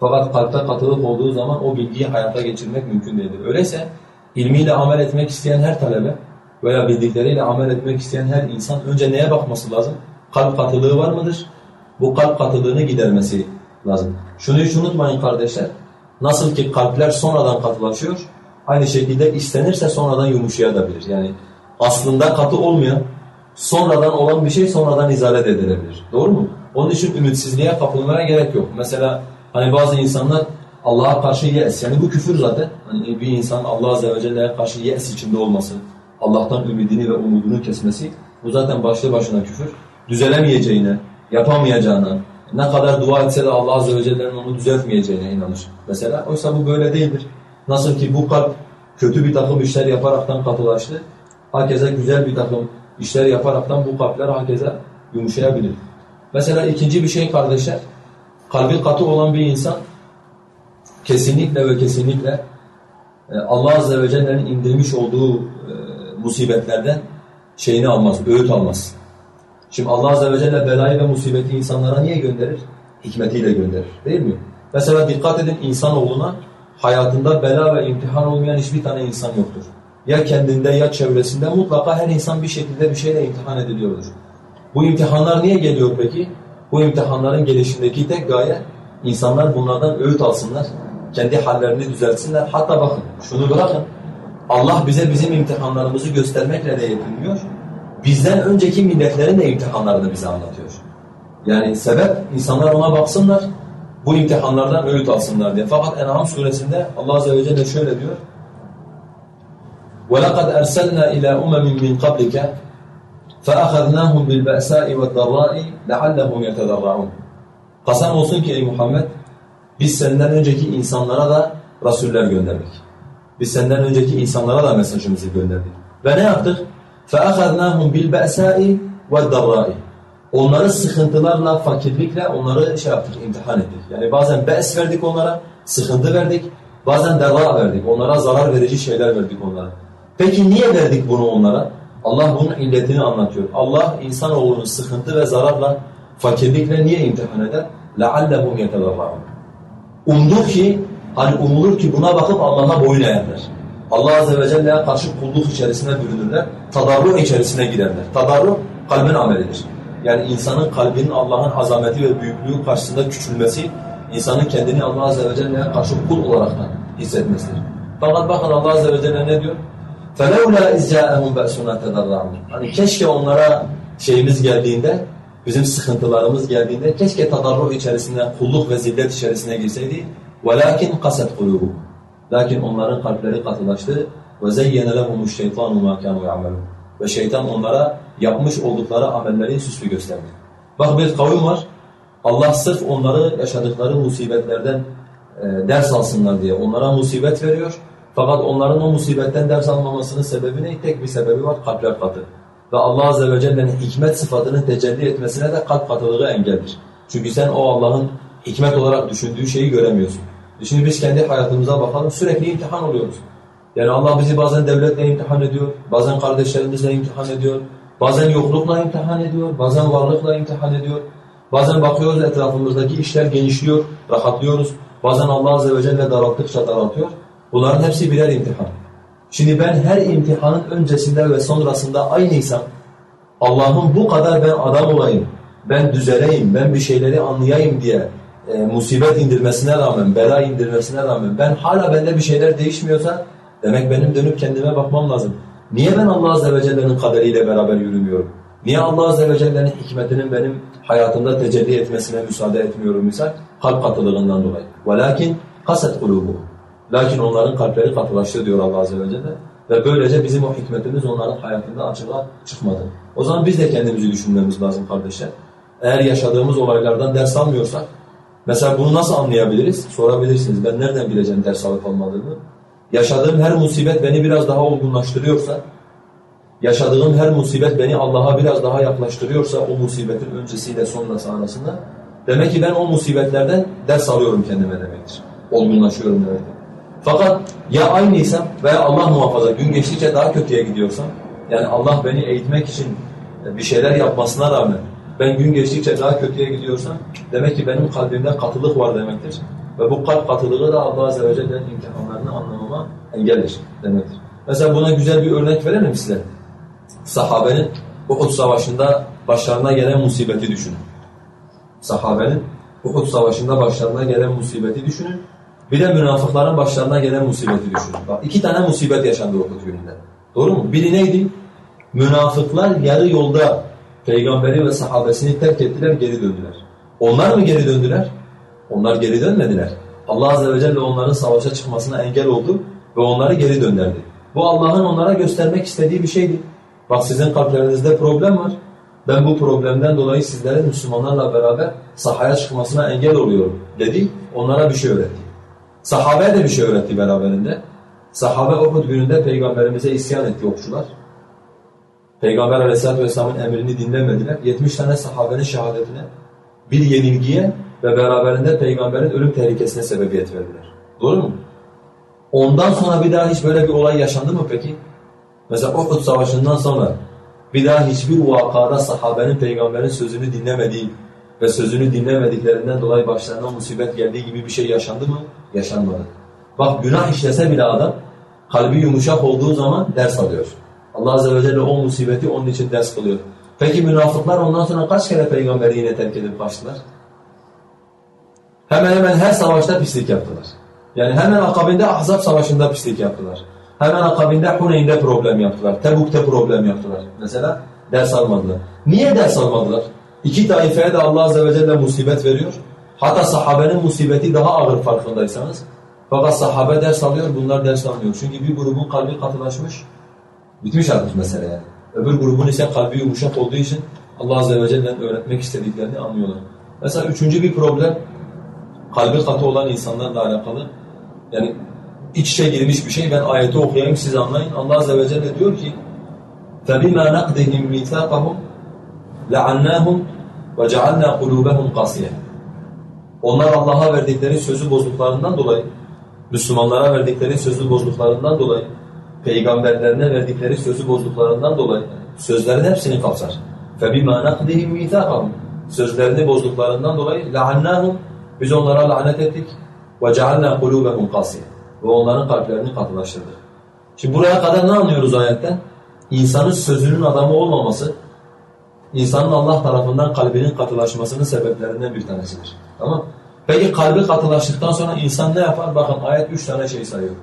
fakat kalpte katılık olduğu zaman o bilgiyi hayata geçirmek mümkün değildir. Öyleyse ilmiyle amel etmek isteyen her talebe veya bildikleriyle amel etmek isteyen her insan önce neye bakması lazım? Kalp katılığı var mıdır? Bu kalp katılığını gidermesi lazım. Şunu hiç unutmayın kardeşler. Nasıl ki kalpler sonradan katılaşıyor, aynı şekilde istenirse sonradan yumuşayabilir. Yani aslında katı olmayan sonradan olan bir şey sonradan izalet edilebilir. Doğru mu? Onun için ümitsizliğe kapılmaya gerek yok. Mesela hani bazı insanlar Allah'a karşı yes, yani bu küfür zaten. Hani bir insan Allah Azze ve Celle'ye karşı yes içinde olması, Allah'tan ümidini ve umudunu kesmesi, bu zaten başlı başına küfür. Düzelemeyeceğine, yapamayacağına, ne kadar dua etse de Allah Azze ve Celle'nin onu düzeltmeyeceğine inanır. Mesela oysa bu böyle değildir. Nasıl ki bu kalp kötü bir takım işler yaparaktan katılaştı, herkese güzel bir takım işler yaparaktan bu kalpler herkese yumuşayabilir. Mesela ikinci bir şey kardeşler, kalbi katı olan bir insan kesinlikle ve kesinlikle e, Allah Azze ve Celle'nin indirmiş olduğu e, musibetlerden şeyini almaz, öğüt almaz. Şimdi Allah Azze ve Celle belayı ve musibeti insanlara niye gönderir? Hikmetiyle gönderir değil mi? Mesela dikkat edin insanoğluna hayatında bela ve imtihan olmayan hiçbir tane insan yoktur. Ya kendinde ya çevresinde mutlaka her insan bir şekilde bir şeyle imtihan ediliyordur. Bu imtihanlar niye geliyor peki? Bu imtihanların gelişindeki tek gaye insanlar bunlardan öğüt alsınlar, kendi hallerini düzeltsinler. Hatta bakın şunu bırakın, Allah bize bizim imtihanlarımızı göstermekle de yetinmiyor. Bizden önceki milletlerin de imtihanlarını bize anlatıyor. Yani sebep insanlar ona baksınlar, bu imtihanlardan öğüt alsınlar diye. Fakat En'am suresinde Allah Azze ve Celle şöyle diyor. وَلَقَدْ أَرْسَلْنَا إِلَى أُمَمٍ مِّنْ قَبْلِكَ فَأَخَذْنَاهُمْ بِالْبَأْسَاءِ وَالضَّرَّاءِ لَعَلَّهُمْ يَتَذَرَّعُونَ Kasam olsun ki ey Muhammed, biz senden önceki insanlara da rasuller gönderdik. Biz senden önceki insanlara da mesajımızı gönderdik. Ve ne yaptık? فَأَخَذْنَاهُمْ بِالْبَأْسَاءِ وَالضَّرَّاءِ Onları sıkıntılarla, fakirlikle onları şey yaptık, imtihan ettik. Yani bazen be's verdik onlara, sıkıntı verdik. Bazen derra verdik, onlara zarar verici şeyler verdik onlara. Peki niye verdik bunu onlara? Allah bunun illetini anlatıyor. Allah insanoğlunu sıkıntı ve zararla, fakirlikle niye imtihan eder? لَعَلَّهُمْ يَتَذَرَّعُونَ Umdu ki, hani umulur ki buna bakıp Allah'a boyun eğerler. Allah Azze ve Celle'ye karşı kulluk içerisine bürünürler, tadarru içerisine girerler. Tadarru kalbin amelidir. Yani insanın kalbinin Allah'ın azameti ve büyüklüğü karşısında küçülmesi, insanın kendini Allah Azze ve Celle'ye karşı kul olarak hissetmesidir. Fakat bakın Allah Azze ve Celle ne diyor? فَلَوْلَا اِزْجَاءَهُمْ بَأْسُنَا تَدَرَّعُونَ Hani keşke onlara şeyimiz geldiğinde, bizim sıkıntılarımız geldiğinde keşke tadarru içerisine, kulluk ve zillet içerisine girseydi. وَلَاكِنْ قَسَتْ قُلُوبُهُ Lakin onların kalpleri katılaştı. وَزَيَّنَ لَهُمُ الشَّيْطَانُ مَا كَانُوا يَعْمَلُونَ Ve şeytan onlara yapmış oldukları amellerin süslü gösterdi. Bak bir kavim var, Allah sırf onları yaşadıkları musibetlerden e, ders alsınlar diye onlara musibet veriyor. Fakat onların o musibetten ders almamasının sebebi ne? Tek bir sebebi var, kalpler katı. Ve Allah Azze ve Celle'nin hikmet sıfatının tecelli etmesine de kalp katılığı engeldir. Çünkü sen o Allah'ın hikmet olarak düşündüğü şeyi göremiyorsun. Şimdi biz kendi hayatımıza bakalım, sürekli imtihan oluyoruz. Yani Allah bizi bazen devletle imtihan ediyor, bazen kardeşlerimizle imtihan ediyor, bazen yoklukla imtihan ediyor, bazen varlıkla imtihan ediyor. Bazen bakıyoruz etrafımızdaki işler genişliyor, rahatlıyoruz. Bazen Allah Azze ve Celle daralttıkça daraltıyor. Bunların hepsi birer imtihan. Şimdi ben her imtihanın öncesinde ve sonrasında aynıysam, Allah'ın bu kadar ben adam olayım, ben düzeleyim, ben bir şeyleri anlayayım diye e, musibet indirmesine rağmen, bela indirmesine rağmen ben hala bende bir şeyler değişmiyorsa demek benim dönüp kendime bakmam lazım. Niye ben Allah Azze ve Celle'nin kaderiyle beraber yürümüyorum? Niye Allah Azze ve Celle'nin hikmetinin benim hayatımda tecelli etmesine müsaade etmiyorum misal? Kalp katılığından dolayı. وَلَكِنْ قَسَتْ قُلُوبُهُ Lakin onların kalpleri katılaştı diyor Allah Azze ve Celle. Ve böylece bizim o hikmetimiz onların hayatında açığa çıkmadı. O zaman biz de kendimizi düşünmemiz lazım kardeşler. Eğer yaşadığımız olaylardan ders almıyorsak, mesela bunu nasıl anlayabiliriz? Sorabilirsiniz, ben nereden bileceğim ders alıp almadığımı? Yaşadığım her musibet beni biraz daha olgunlaştırıyorsa, yaşadığım her musibet beni Allah'a biraz daha yaklaştırıyorsa o musibetin öncesiyle sonrası arasında demek ki ben o musibetlerden ders alıyorum kendime demektir. Olgunlaşıyorum demektir. Fakat ya aynıysam veya Allah muhafaza gün geçtikçe daha kötüye gidiyorsam yani Allah beni eğitmek için bir şeyler yapmasına rağmen ben gün geçtikçe daha kötüye gidiyorsam demek ki benim kalbimde katılık var demektir. Ve bu kalp katılığı da Allah Azze ve Celle'nin imtihanlarını anlamama engeldir demektir. Mesela buna güzel bir örnek verelim size sahabenin Uhud Savaşı'nda başlarına gelen musibeti düşünün. Sahabenin Uhud Savaşı'nda başlarına gelen musibeti düşünün. Bir de münafıkların başlarına gelen musibeti düşünün. Bak iki tane musibet yaşandı Uhud gününde. Doğru mu? Biri neydi? Münafıklar yarı yolda peygamberi ve sahabesini terk ettiler, geri döndüler. Onlar mı geri döndüler? Onlar geri dönmediler. Allah Azze ve Celle onların savaşa çıkmasına engel oldu ve onları geri döndürdü. Bu Allah'ın onlara göstermek istediği bir şeydi. Bak sizin kalplerinizde problem var. Ben bu problemden dolayı sizlerin Müslümanlarla beraber sahaya çıkmasına engel oluyorum dedi. Onlara bir şey öğretti. Sahabeye de bir şey öğretti beraberinde. Sahabe Uhud gününde peygamberimize isyan etti okçular. Peygamber aleyhissalatü vesselamın emrini dinlemediler. 70 tane sahabenin şehadetine, bir yenilgiye ve beraberinde peygamberin ölüm tehlikesine sebebiyet verdiler. Doğru mu? Ondan sonra bir daha hiç böyle bir olay yaşandı mı peki? Mesela Uhud savaşından sonra bir daha hiçbir vakada sahabenin peygamberin sözünü dinlemediği ve sözünü dinlemediklerinden dolayı başlarına musibet geldiği gibi bir şey yaşandı mı? Yaşanmadı. Bak günah işlese bile adam kalbi yumuşak olduğu zaman ders alıyor. Allah Azze ve Celle o musibeti onun için ders kılıyor. Peki münafıklar ondan sonra kaç kere peygamberi yine terk edip kaçtılar? Hemen hemen her savaşta pislik yaptılar. Yani hemen akabinde Ahzab savaşında pislik yaptılar. Hemen akabinde Huneyn'de problem yaptılar. Tebuk'te problem yaptılar. Mesela ders almadılar. Niye ders almadılar? İki taifeye de Allah Azze ve Celle musibet veriyor. Hatta sahabenin musibeti daha ağır farkındaysanız. Fakat sahabe ders alıyor, bunlar ders almıyor. Çünkü bir grubun kalbi katılaşmış, bitmiş artık mesele yani. Öbür grubun ise kalbi yumuşak olduğu için Allah Azze ve Celle'nin öğretmek istediklerini anlıyorlar. Mesela üçüncü bir problem, kalbi katı olan insanlarla alakalı. Yani iç içe girmiş bir şey. Ben ayeti okuyayım siz anlayın. Allah Azze ve Celle diyor ki فَبِمَا نَقْدِهِمْ مِيثَاقَهُمْ لَعَنَّاهُمْ وَجَعَلْنَا قُلُوبَهُمْ قَاسِيَةً Onlar Allah'a verdikleri sözü bozduklarından dolayı, Müslümanlara verdikleri sözü bozduklarından dolayı, peygamberlerine verdikleri sözü bozduklarından dolayı sözlerin hepsini kapsar. فَبِمَا نَقْدِهِمْ مِيثَاقَهُمْ Sözlerini bozduklarından dolayı لَعَنَّاهُمْ Biz onlara lanet ettik. وَجَعَلْنَا قُلُوبَهُمْ قَاسِيَةً Ve onların kalplerini katılaştırdık. Şimdi buraya kadar ne anlıyoruz ayetten? İnsanın sözünün adamı olmaması, insanın Allah tarafından kalbinin katılaşmasının sebeplerinden bir tanesidir. Tamam Peki kalbi katılaştıktan sonra insan ne yapar? Bakın ayet üç tane şey sayıyor.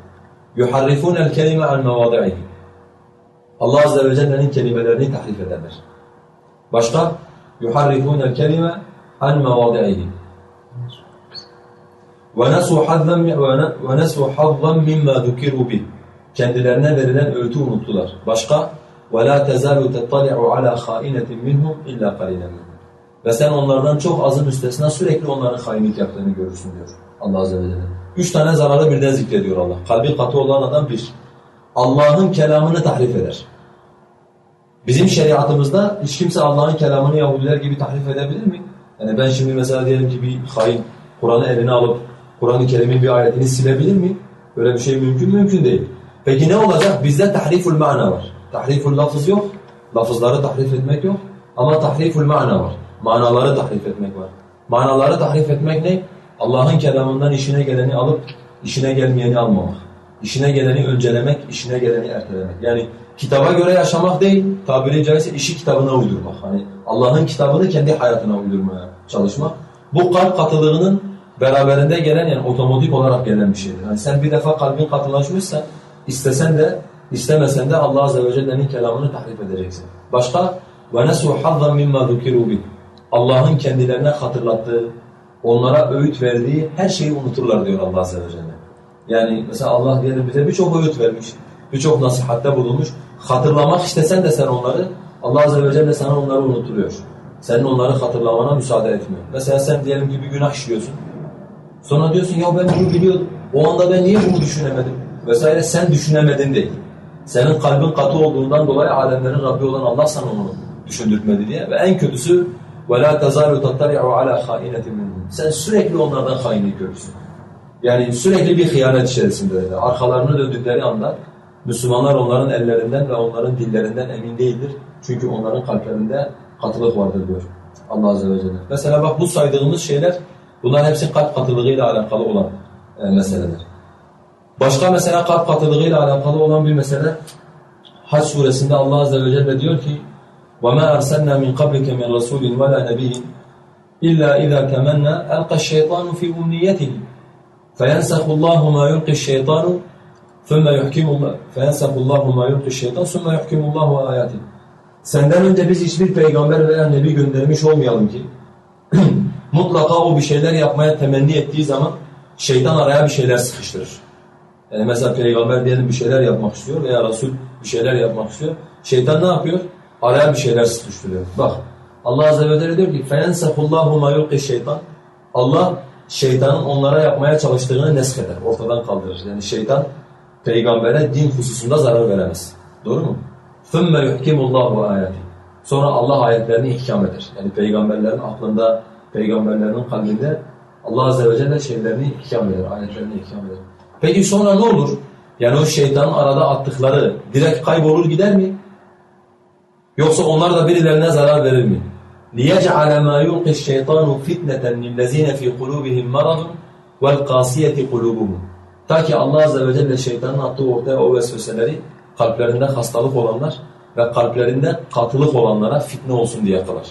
يُحَرِّفُونَ الْكَلِمَ عَنْ مَوَاضِعِهِ Allah Azze ve Celle'nin kelimelerini tahrif ederler. Başka? يُحَرِّفُونَ الْكَلِمَ عَنْ مَوَاضِعِهِ وَنَسُوا حَظًّا مِمَّا ذُكِرُوا بِهِ Kendilerine verilen öğütü unuttular. Başka? وَلَا تَزَالُ تَطَّلِعُ عَلَى خَائِنَةٍ مِنْهُمْ اِلَّا قَلِيلًا مِنْهُمْ Ve sen onlardan çok azı müstesna sürekli onların hainlik yaptığını görürsün diyor Allah Azze ve Celle. Üç tane zararı birden zikrediyor Allah. Kalbi katı olan adam bir. Allah'ın kelamını tahrif eder. Bizim şeriatımızda hiç kimse Allah'ın kelamını Yahudiler gibi tahrif edebilir mi? Yani ben şimdi mesela diyelim ki bir hain Kur'an'ı eline alıp Kur'an-ı Kerim'in bir ayetini silebilir mi? Böyle bir şey mümkün mümkün değil. Peki ne olacak? Bizde tahriful mana var. Tahriful lafız yok. Lafızları tahrif etmek yok. Ama tahriful mana var. Manaları tahrif etmek var. Manaları tahrif etmek ne? Allah'ın kelamından işine geleni alıp işine gelmeyeni almamak. İşine geleni öncelemek, işine geleni ertelemek. Yani kitaba göre yaşamak değil, tabiri caizse işi kitabına uydurmak. Hani Allah'ın kitabını kendi hayatına uydurmaya çalışmak. Bu kalp katılığının beraberinde gelen yani otomatik olarak gelen bir şeydir. Yani sen bir defa kalbin katılaşmışsa istesen de istemesen de Allah Azze ve Celle'nin kelamını tahrif edeceksin. Başka وَنَسُوا حَظًّا مِمَّا ذُكِرُوا بِهِ Allah'ın kendilerine hatırlattığı, onlara öğüt verdiği her şeyi unuturlar diyor Allah Azze ve Celle. Yani mesela Allah diyelim bize birçok öğüt vermiş, birçok nasihatte bulunmuş. Hatırlamak istesen de sen onları, Allah Azze ve Celle sana onları unutturuyor. Senin onları hatırlamana müsaade etmiyor. Mesela sen diyelim ki bir günah işliyorsun. Sonra diyorsun ya ben bunu biliyordum. O anda ben niye bunu düşünemedim? Vesaire sen düşünemedin değil. Senin kalbin katı olduğundan dolayı alemlerin Rabbi olan Allah sana onu düşündürtmedi diye. Ve en kötüsü وَلَا تَزَالُ تَطَّلِعُ عَلَى خَائِنَةٍ مِنْهُمْ Sen sürekli onlardan hainlik görürsün. Yani sürekli bir hıyanet içerisindeler. Arkalarını döndükleri anda Müslümanlar onların ellerinden ve onların dillerinden emin değildir. Çünkü onların kalplerinde katılık vardır diyor Allah Azze ve Celle. Mesela bak bu saydığımız şeyler bunlar hepsi kalp katılığıyla alakalı olan e, meseleler. Başka mesela kalp katılığıyla alakalı olan bir mesele Hac suresinde Allah Azze ve Celle diyor ki وَمَا أَرْسَلْنَا مِنْ قَبْلِكَ مِنْ رَسُولٍ وَلَا نَبِيٍّ إِلَّا إِذَا تَمَنَّى أَلْقَى الشَّيْطَانُ فِي أُمْنِيَّتِهِ فَيَنْسَخُ اللّٰهُ مَا يُلْقِي الشَّيْطَانُ ثُمَّ يُحْكِمُ اللّٰهُ فَيَنْسَخُ اللّٰهُ مَا يُلْقِي الشَّيْطَانُ ثُمَّ يُحْكِمُ اللّٰهُ آيَاتِهِ Senden önce biz hiçbir peygamber veya nebi göndermiş olmayalım ki mutlaka o bir şeyler yapmaya temenni ettiği zaman şeytan araya bir şeyler sıkıştırır. Yani mesela peygamber diyelim bir şeyler yapmak istiyor veya Resul bir şeyler yapmak istiyor. Şeytan ne yapıyor? Araya bir şeyler sıkıştırıyor. Bak Allah Azze ve Celle diyor ki فَيَنْسَخُ اللّٰهُ مَا يُلْقِ şeytan. Allah şeytanın onlara yapmaya çalıştığını nesheder, ortadan kaldırır. Yani şeytan peygambere din hususunda zarar veremez. Doğru mu? ثُمَّ يُحْكِمُ اللّٰهُ آيَاتِهِ Sonra Allah ayetlerini ihkam eder. Yani peygamberlerin aklında, peygamberlerin kalbinde Allah Azze ve Celle şeylerini ihkam eder, ayetlerini ihkam eder. Peki sonra ne olur? Yani o şeytanın arada attıkları direkt kaybolur gider mi? Yoksa onlar da birilerine zarar verir mi? لِيَجْعَلَ مَا يُلْقِ الشَّيْطَانُ فِتْنَةً لِلَّذ۪ينَ ف۪ي قُلُوبِهِمْ مَرَضٌ وَالْقَاسِيَةِ قُلُوبُهُمْ Ta ki Allah Azze ve Celle şeytanın attığı ortaya o vesveseleri kalplerinde hastalık olanlar ve kalplerinde katılık olanlara fitne olsun diye kılar.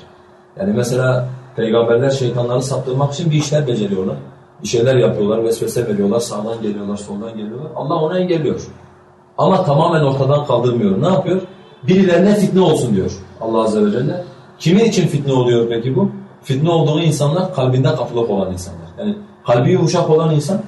Yani mesela peygamberler şeytanları saptırmak için bir işler beceriyorlar. Bir şeyler yapıyorlar, vesvese veriyorlar, sağdan geliyorlar, soldan geliyorlar. Allah onu engelliyor. Ama tamamen ortadan kaldırmıyor. Ne yapıyor? Birilerine fitne olsun diyor Allah Azze ve Celle. Kimin için fitne oluyor peki bu? Fitne olduğu insanlar kalbinde katılık olan insanlar. Yani kalbi yumuşak olan insan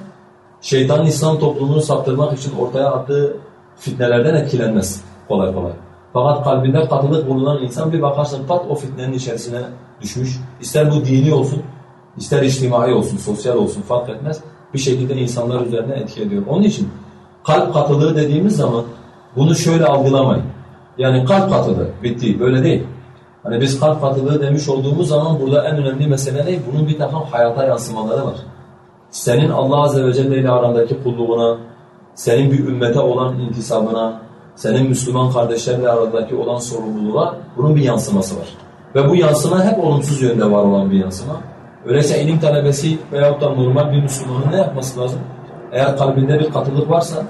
şeytanın İslam toplumunu saptırmak için ortaya attığı fitnelerden etkilenmez kolay kolay. Fakat kalbinde katılık bulunan insan bir bakarsın pat o fitnenin içerisine düşmüş. İster bu dini olsun, ister içtimai olsun, sosyal olsun fark etmez. Bir şekilde insanlar üzerine etki ediyor. Onun için kalp katılığı dediğimiz zaman bunu şöyle algılamayın. Yani kalp katılığı bitti. Böyle değil. Hani biz kalp katılığı demiş olduğumuz zaman burada en önemli mesele ne? Bunun bir takım hayata yansımaları var. Senin Allah Azze ve Celle ile arandaki kulluğuna, senin bir ümmete olan intisabına, senin Müslüman kardeşlerle arandaki olan sorumluluğa bunun bir yansıması var. Ve bu yansıma hep olumsuz yönde var olan bir yansıma. Öyleyse ilim talebesi veyahut da normal bir Müslümanın ne yapması lazım? Eğer kalbinde bir katılık varsa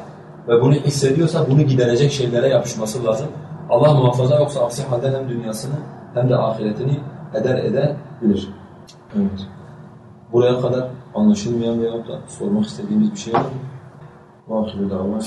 ve bunu hissediyorsa bunu giderecek şeylere yapışması lazım. Allah muhafaza yoksa aksi halde hem dünyasını hem de ahiretini eder edebilir. Evet. Buraya kadar anlaşılmayan veyahut da sormak istediğimiz bir şey var mı? Vâhirü davâ.